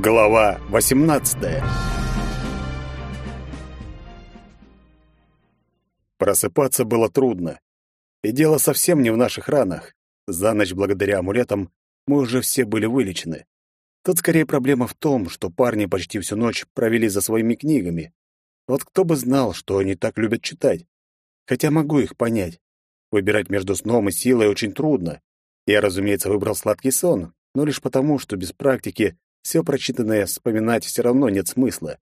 Глава 18. Просыпаться было трудно. И дело совсем не в наших ранах. За ночь, благодаря амулетам, мы уже все были вылечены. Тут скорее проблема в том, что парни почти всю ночь провели за своими книгами. Вот кто бы знал, что они так любят читать. Хотя могу их понять. Выбирать между сном и силой очень трудно. Я, разумеется, выбрал сладкий сон, но лишь потому, что без практики все прочитанное вспоминать все равно нет смысла.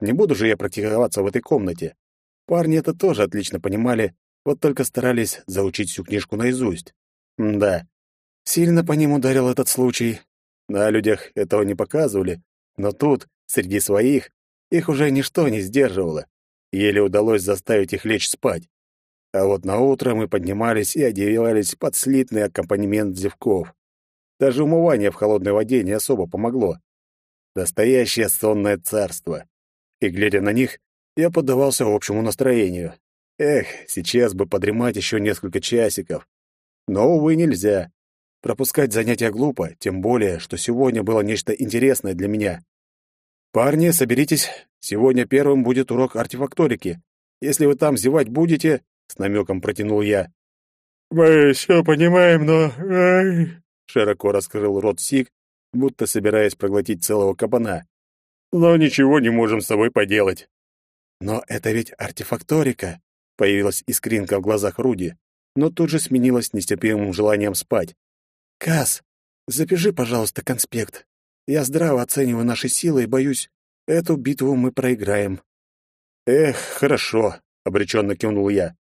Не буду же я практиковаться в этой комнате. Парни это тоже отлично понимали, вот только старались заучить всю книжку наизусть. М да, сильно по ним ударил этот случай. На людях этого не показывали, но тут, среди своих, их уже ничто не сдерживало. Еле удалось заставить их лечь спать. А вот на утро мы поднимались и одевались под слитный аккомпанемент зевков. Даже умывание в холодной воде не особо помогло. Настоящее сонное царство. И, глядя на них, я поддавался общему настроению. Эх, сейчас бы подремать еще несколько часиков. Но, увы, нельзя. Пропускать занятия глупо, тем более, что сегодня было нечто интересное для меня. «Парни, соберитесь. Сегодня первым будет урок артефакторики. Если вы там зевать будете...» — с намеком протянул я. «Мы все понимаем, но... Широко раскрыл рот Сик, будто собираясь проглотить целого кабана. «Но ничего не можем с собой поделать». «Но это ведь артефакторика», — появилась искринка в глазах Руди, но тут же сменилась нестерпимым желанием спать. «Кас, запиши, пожалуйста, конспект. Я здраво оцениваю наши силы и боюсь, эту битву мы проиграем». «Эх, хорошо», — обреченно кивнул я.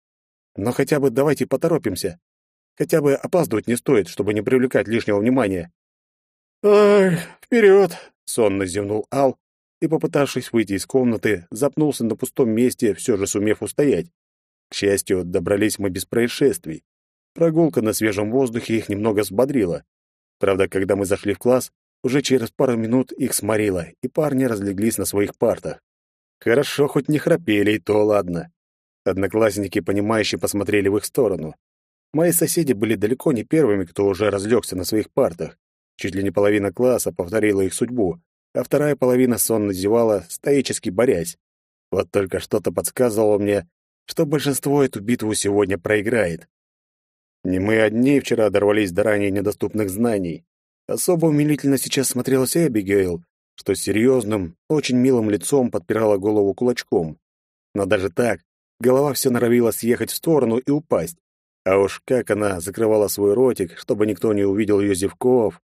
«Но хотя бы давайте поторопимся. Хотя бы опаздывать не стоит, чтобы не привлекать лишнего внимания. «Ай, вперед!» — сонно зевнул Ал и, попытавшись выйти из комнаты, запнулся на пустом месте, все же сумев устоять. К счастью, добрались мы без происшествий. Прогулка на свежем воздухе их немного взбодрила. Правда, когда мы зашли в класс, уже через пару минут их сморило, и парни разлеглись на своих партах. Хорошо, хоть не храпели, и то ладно. Одноклассники, понимающе посмотрели в их сторону. Мои соседи были далеко не первыми, кто уже разлегся на своих партах. Чуть ли не половина класса повторила их судьбу, а вторая половина сонно зевала, стоически борясь. Вот только что-то подсказывало мне, что большинство эту битву сегодня проиграет. Не мы одни вчера дорвались до ранее недоступных знаний. Особо умилительно сейчас смотрелась Эбигейл, что серьезным, очень милым лицом подпирала голову кулачком. Но даже так, голова все норовила съехать в сторону и упасть. А уж как она закрывала свой ротик, чтобы никто не увидел ее зевков.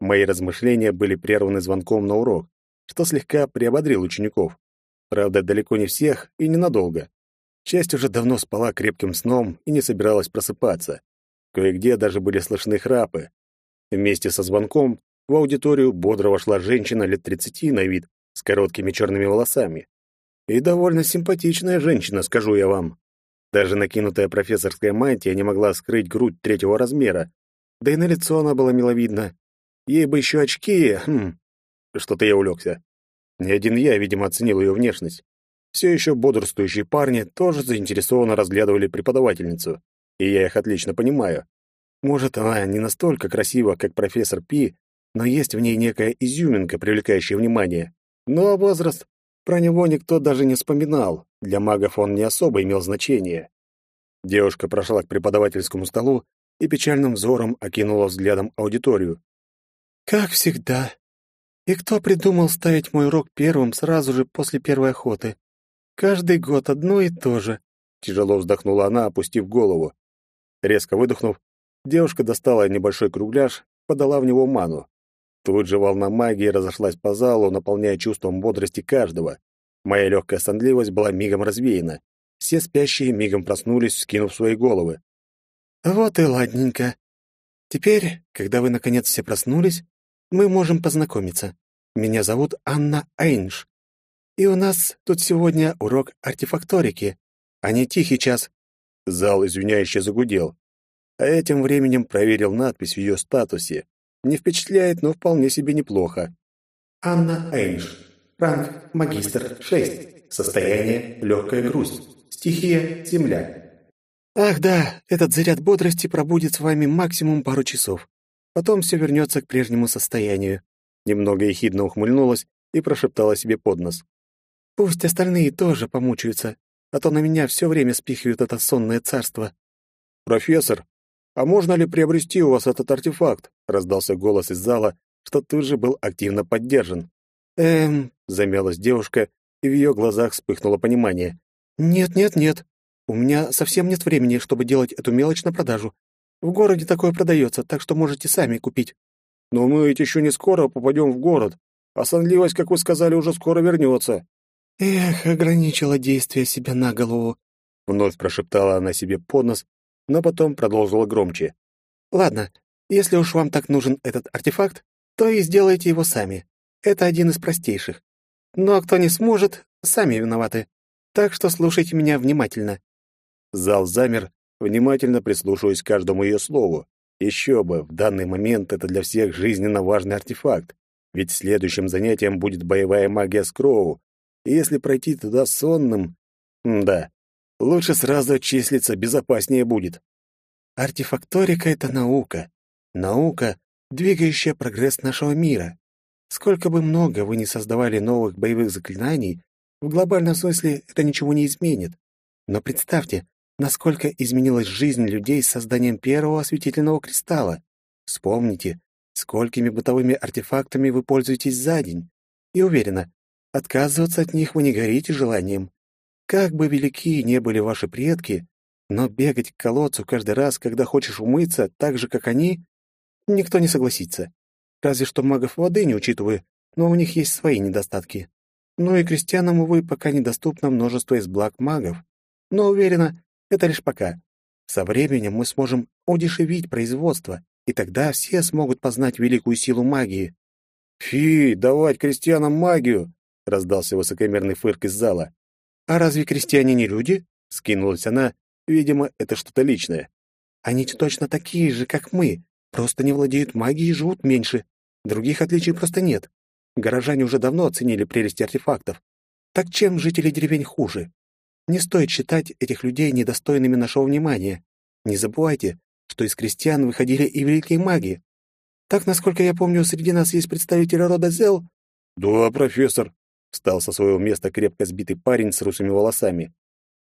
Мои размышления были прерваны звонком на урок, что слегка приободрил учеников. Правда, далеко не всех и ненадолго. Часть уже давно спала крепким сном и не собиралась просыпаться. Кое-где даже были слышны храпы. Вместе со звонком в аудиторию бодро вошла женщина лет тридцати на вид, с короткими черными волосами. И довольно симпатичная женщина, скажу я вам. Даже накинутая профессорская мантия не могла скрыть грудь третьего размера. Да и на лицо она была миловидна. Ей бы еще очки, хм. Что-то я улегся. Ни один я, видимо, оценил ее внешность. Все еще бодрствующие парни тоже заинтересованно разглядывали преподавательницу. И я их отлично понимаю. Может, она не настолько красива, как профессор Пи, но есть в ней некая изюминка, привлекающая внимание. Ну а возраст? Про него никто даже не вспоминал. Для магов он не особо имел значения. Девушка прошла к преподавательскому столу и печальным взором окинула взглядом аудиторию. «Как всегда. И кто придумал ставить мой урок первым сразу же после первой охоты? Каждый год одно и то же», — тяжело вздохнула она, опустив голову. Резко выдохнув, девушка достала небольшой кругляш, подала в него ману. Тут же волна магии разошлась по залу, наполняя чувством бодрости каждого. Моя легкая сонливость была мигом развеяна. Все спящие мигом проснулись, скинув свои головы. «Вот и ладненько. Теперь, когда вы наконец все проснулись, мы можем познакомиться. Меня зовут Анна Эйнш. И у нас тут сегодня урок артефакторики, а не тихий час». Зал извиняюще загудел. А этим временем проверил надпись в ее статусе. Не впечатляет, но вполне себе неплохо. Анна Эйнш. Ранг магистр 6. Состояние легкая грусть. Стихия земля. Ах да, этот заряд бодрости пробудет с вами максимум пару часов. Потом все вернется к прежнему состоянию. немного ехидно ухмыльнулась и прошептала себе под нос. «Пусть остальные тоже помучаются, а то на меня все время спихивают это сонное царство». «Профессор, а можно ли приобрести у вас этот артефакт?» — раздался голос из зала, что тут же был активно поддержан. «Эм...» — замялась девушка, и в ее глазах вспыхнуло понимание. «Нет, нет, нет. У меня совсем нет времени, чтобы делать эту мелочь на продажу. В городе такое продается, так что можете сами купить». «Но мы ведь еще не скоро попадем в город, а сонливость, как вы сказали, уже скоро вернется». «Эх, ограничила действие себя на голову», — вновь прошептала она себе под нос, но потом продолжила громче. «Ладно, если уж вам так нужен этот артефакт, то и сделайте его сами. Это один из простейших. Но кто не сможет, сами виноваты. Так что слушайте меня внимательно». Зал замер, внимательно прислушиваясь к каждому ее слову. Еще бы, в данный момент это для всех жизненно важный артефакт. Ведь следующим занятием будет боевая магия Скроу. И если пройти туда сонным... М да, лучше сразу числиться, безопаснее будет. Артефакторика — это наука. Наука, двигающая прогресс нашего мира. Сколько бы много вы ни создавали новых боевых заклинаний, в глобальном смысле это ничего не изменит. Но представьте, насколько изменилась жизнь людей с созданием первого осветительного кристалла. Вспомните, сколькими бытовыми артефактами вы пользуетесь за день. И уверена, отказываться от них вы не горите желанием. Как бы велики не были ваши предки, но бегать к колодцу каждый раз, когда хочешь умыться, так же, как они, никто не согласится. Разве что магов воды не учитывая, но у них есть свои недостатки. Ну и крестьянам, увы, пока недоступно множество из благ магов. Но уверена, это лишь пока. Со временем мы сможем удешевить производство, и тогда все смогут познать великую силу магии. «Фи, давать крестьянам магию!» — раздался высокомерный фырк из зала. «А разве крестьяне не люди?» — скинулась она. Видимо, это что-то личное. «Они точно такие же, как мы, просто не владеют магией и живут меньше. Других отличий просто нет. Горожане уже давно оценили прелести артефактов. Так чем жители деревень хуже? Не стоит считать этих людей недостойными нашего внимания. Не забывайте, что из крестьян выходили и великие маги. Так, насколько я помню, среди нас есть представители рода Зел. Да, профессор, встал со своего места крепко сбитый парень с русыми волосами.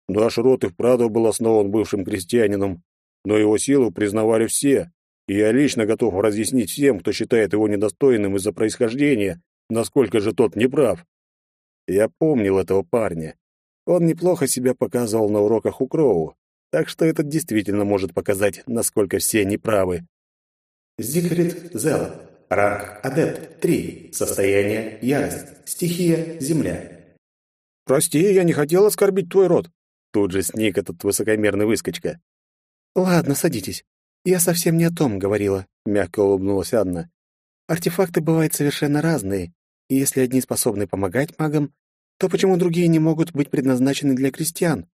Наш род и вправду был основан бывшим крестьянином, но его силу признавали все, и я лично готов разъяснить всем, кто считает его недостойным из-за происхождения, насколько же тот неправ. Я помнил этого парня. Он неплохо себя показывал на уроках у Кроу, так что этот действительно может показать, насколько все неправы. Зигфрид Зел. Ранг Адепт 3. Состояние Ярость. Стихия Земля. «Прости, я не хотел оскорбить твой род», — тут же сник этот высокомерный выскочка. «Ладно, садитесь. «Я совсем не о том говорила», — мягко улыбнулась Анна. «Артефакты бывают совершенно разные, и если одни способны помогать магам, то почему другие не могут быть предназначены для крестьян?»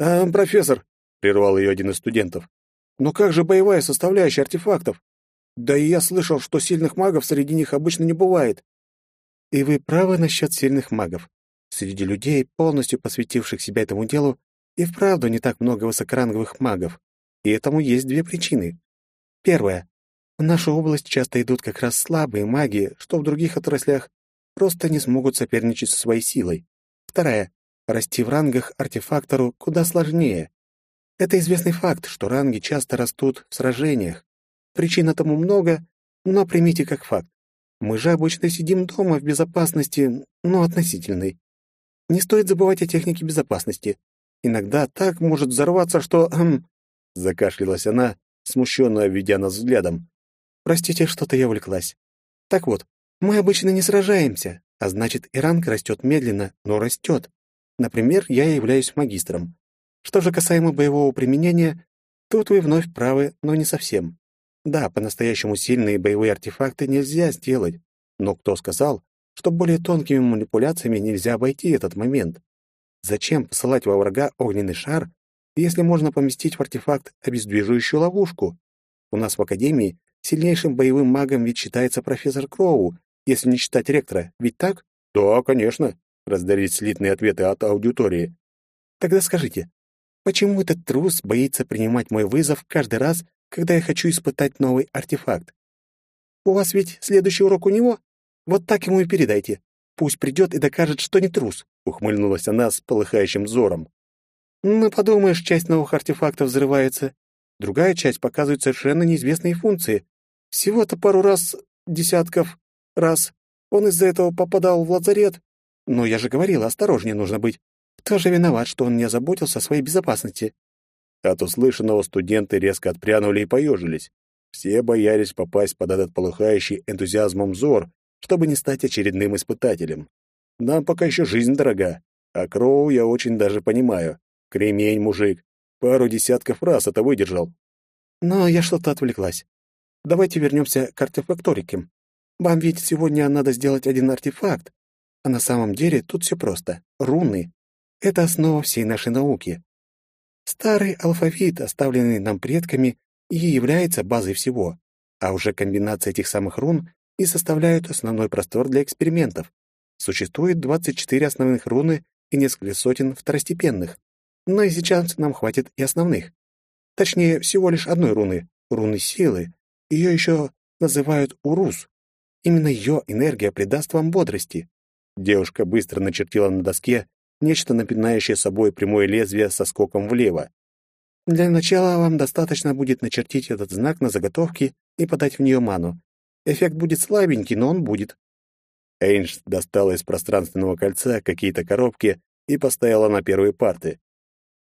«А, профессор», — прервал ее один из студентов, «но как же боевая составляющая артефактов? Да и я слышал, что сильных магов среди них обычно не бывает». «И вы правы насчет сильных магов. Среди людей, полностью посвятивших себя этому делу, и вправду не так много высокоранговых магов. И этому есть две причины. Первая. В нашу область часто идут как раз слабые маги, что в других отраслях просто не смогут соперничать со своей силой. Вторая. Расти в рангах артефактору куда сложнее. Это известный факт, что ранги часто растут в сражениях. Причин этому много, но примите как факт. Мы же обычно сидим дома в безопасности, но относительной. Не стоит забывать о технике безопасности. Иногда так может взорваться, что... Эм, Закашлялась она, смущенно обведя нас взглядом. «Простите, что-то я увлеклась. Так вот, мы обычно не сражаемся, а значит, и ранг растет медленно, но растет. Например, я являюсь магистром. Что же касаемо боевого применения, тут вы вновь правы, но не совсем. Да, по-настоящему сильные боевые артефакты нельзя сделать, но кто сказал, что более тонкими манипуляциями нельзя обойти этот момент? Зачем посылать во врага огненный шар, если можно поместить в артефакт обездвиживающую ловушку. У нас в Академии сильнейшим боевым магом ведь считается профессор Кроу, если не считать ректора, ведь так? Да, конечно, раздались слитные ответы от аудитории. Тогда скажите, почему этот трус боится принимать мой вызов каждый раз, когда я хочу испытать новый артефакт? У вас ведь следующий урок у него? Вот так ему и передайте. Пусть придет и докажет, что не трус», — ухмыльнулась она с полыхающим взором. «Ну, подумаешь, часть новых артефактов взрывается. Другая часть показывает совершенно неизвестные функции. Всего-то пару раз, десятков раз, он из-за этого попадал в лазарет. Но я же говорила, осторожнее нужно быть. Кто же виноват, что он не озаботился о своей безопасности?» От услышанного студенты резко отпрянули и поежились. Все боялись попасть под этот полыхающий энтузиазмом взор, чтобы не стать очередным испытателем. Нам пока еще жизнь дорога, а Кроу я очень даже понимаю. Кремень, мужик. Пару десятков раз это выдержал. Но я что-то отвлеклась. Давайте вернемся к артефакторике. Вам ведь сегодня надо сделать один артефакт, а на самом деле тут все просто. Руны — это основа всей нашей науки. Старый алфавит, оставленный нам предками, и является базой всего, а уже комбинация этих самых рун и составляют основной простор для экспериментов. Существует 24 основных руны и несколько сотен второстепенных, но и сейчас нам хватит и основных. Точнее, всего лишь одной руны — руны силы. Ее еще называют Урус. Именно ее энергия придаст вам бодрости. Девушка быстро начертила на доске нечто напоминающее собой прямое лезвие со скоком влево. Для начала вам достаточно будет начертить этот знак на заготовке и подать в нее ману. Эффект будет слабенький, но он будет. Эйнш достала из пространственного кольца какие-то коробки и поставила на первые парты.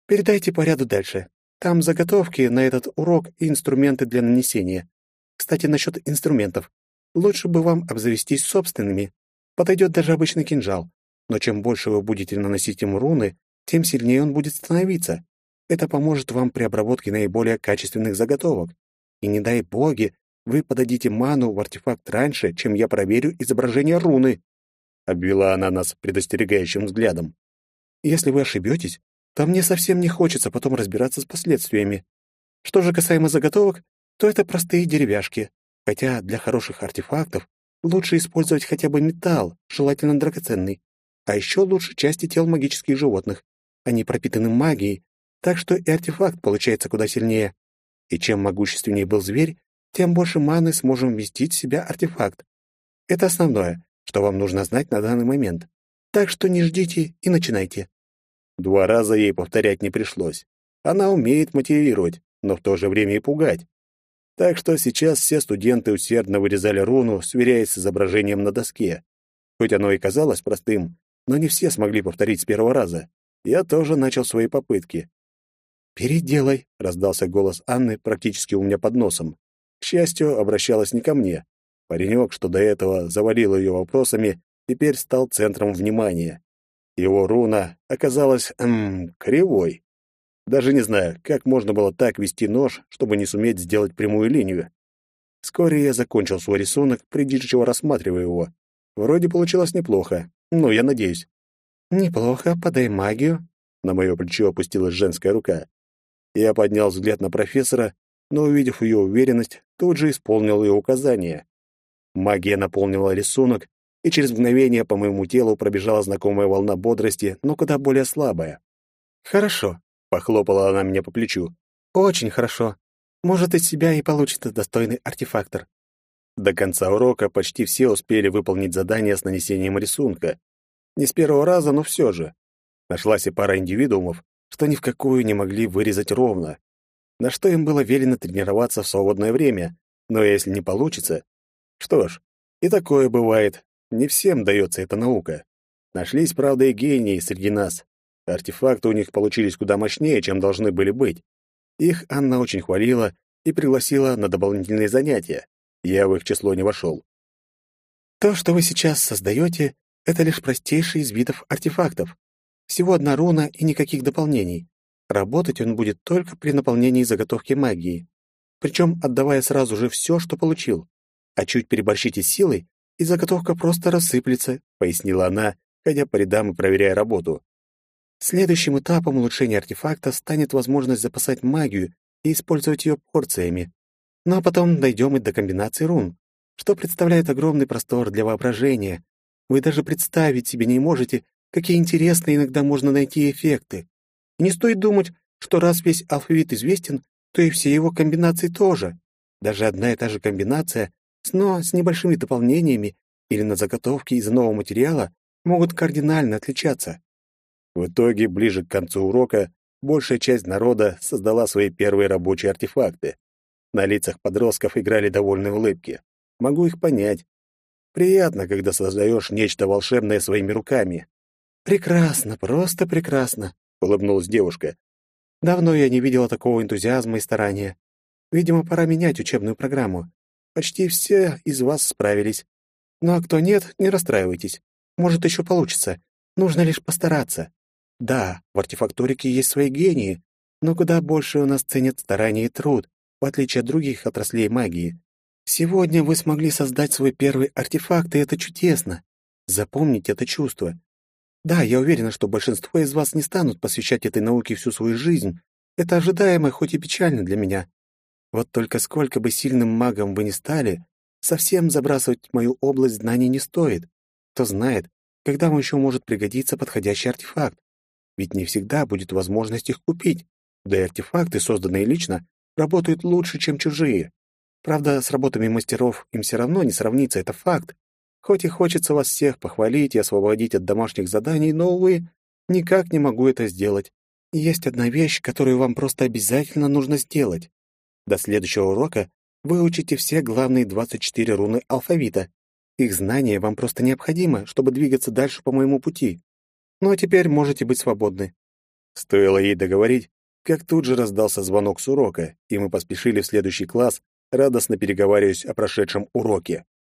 «Передайте по ряду дальше. Там заготовки на этот урок и инструменты для нанесения. Кстати, насчет инструментов. Лучше бы вам обзавестись собственными. Подойдет даже обычный кинжал но чем больше вы будете наносить ему руны, тем сильнее он будет становиться. Это поможет вам при обработке наиболее качественных заготовок. И не дай боги, вы подадите ману в артефакт раньше, чем я проверю изображение руны. Обвела она нас предостерегающим взглядом. Если вы ошибетесь, то мне совсем не хочется потом разбираться с последствиями. Что же касаемо заготовок, то это простые деревяшки, хотя для хороших артефактов лучше использовать хотя бы металл, желательно драгоценный. А еще лучше части тел магических животных. Они пропитаны магией, так что и артефакт получается куда сильнее. И чем могущественнее был зверь, тем больше маны сможем вместить в себя артефакт. Это основное, что вам нужно знать на данный момент. Так что не ждите и начинайте. Два раза ей повторять не пришлось. Она умеет мотивировать, но в то же время и пугать. Так что сейчас все студенты усердно вырезали руну, сверяясь с изображением на доске. Хоть оно и казалось простым, но не все смогли повторить с первого раза. Я тоже начал свои попытки. «Переделай», — раздался голос Анны практически у меня под носом. К счастью, обращалась не ко мне. Паренек, что до этого завалил ее вопросами, теперь стал центром внимания. Его руна оказалась, эм, кривой. Даже не знаю, как можно было так вести нож, чтобы не суметь сделать прямую линию. Вскоре я закончил свой рисунок, придирчиво рассматривая его. Вроде получилось неплохо, ну, я надеюсь. Неплохо, подай магию. На мое плечо опустилась женская рука. Я поднял взгляд на профессора, но, увидев ее уверенность, тут же исполнил ее указания. Магия наполнила рисунок, и через мгновение по моему телу пробежала знакомая волна бодрости, но куда более слабая. «Хорошо», — похлопала она меня по плечу. «Очень хорошо. Может, из себя и получится достойный артефактор. До конца урока почти все успели выполнить задание с нанесением рисунка. Не с первого раза, но все же. Нашлась и пара индивидуумов, что ни в какую не могли вырезать ровно. На что им было велено тренироваться в свободное время, но если не получится... Что ж, и такое бывает. Не всем дается эта наука. Нашлись, правда, и гении среди нас. Артефакты у них получились куда мощнее, чем должны были быть. Их Анна очень хвалила и пригласила на дополнительные занятия. Я в их число не вошел. То, что вы сейчас создаете, это лишь простейший из видов артефактов. Всего одна руна и никаких дополнений. Работать он будет только при наполнении заготовки магии. Причем отдавая сразу же все, что получил. А чуть переборщите силой, и заготовка просто рассыплется, пояснила она, ходя по рядам и проверяя работу. Следующим этапом улучшения артефакта станет возможность запасать магию и использовать ее порциями. Ну а потом дойдем и до комбинации рун, что представляет огромный простор для воображения. Вы даже представить себе не можете, какие интересные иногда можно найти эффекты. И не стоит думать, что раз весь алфавит известен, то и все его комбинации тоже. Даже одна и та же комбинация, но с небольшими дополнениями или на заготовки из нового материала могут кардинально отличаться. В итоге, ближе к концу урока, большая часть народа создала свои первые рабочие артефакты. На лицах подростков играли довольные улыбки. Могу их понять. Приятно, когда создаешь нечто волшебное своими руками. «Прекрасно, просто прекрасно», — улыбнулась девушка. «Давно я не видела такого энтузиазма и старания. Видимо, пора менять учебную программу. Почти все из вас справились. Ну а кто нет, не расстраивайтесь. Может, еще получится. Нужно лишь постараться. Да, в артефакторике есть свои гении, но куда больше у нас ценят старание и труд, в отличие от других отраслей магии. Сегодня вы смогли создать свой первый артефакт, и это чудесно. Запомните это чувство. Да, я уверена, что большинство из вас не станут посвящать этой науке всю свою жизнь. Это ожидаемо, хоть и печально для меня. Вот только сколько бы сильным магом вы ни стали, совсем забрасывать мою область знаний не стоит. Кто знает, когда вам еще может пригодиться подходящий артефакт. Ведь не всегда будет возможность их купить. Да и артефакты, созданные лично, работают лучше, чем чужие. Правда, с работами мастеров им все равно не сравнится, это факт. Хоть и хочется вас всех похвалить и освободить от домашних заданий, но, увы, никак не могу это сделать. Есть одна вещь, которую вам просто обязательно нужно сделать. До следующего урока выучите все главные 24 руны алфавита. Их знание вам просто необходимо, чтобы двигаться дальше по моему пути. Ну а теперь можете быть свободны». Стоило ей договорить, как тут же раздался звонок с урока, и мы поспешили в следующий класс, радостно переговариваясь о прошедшем уроке.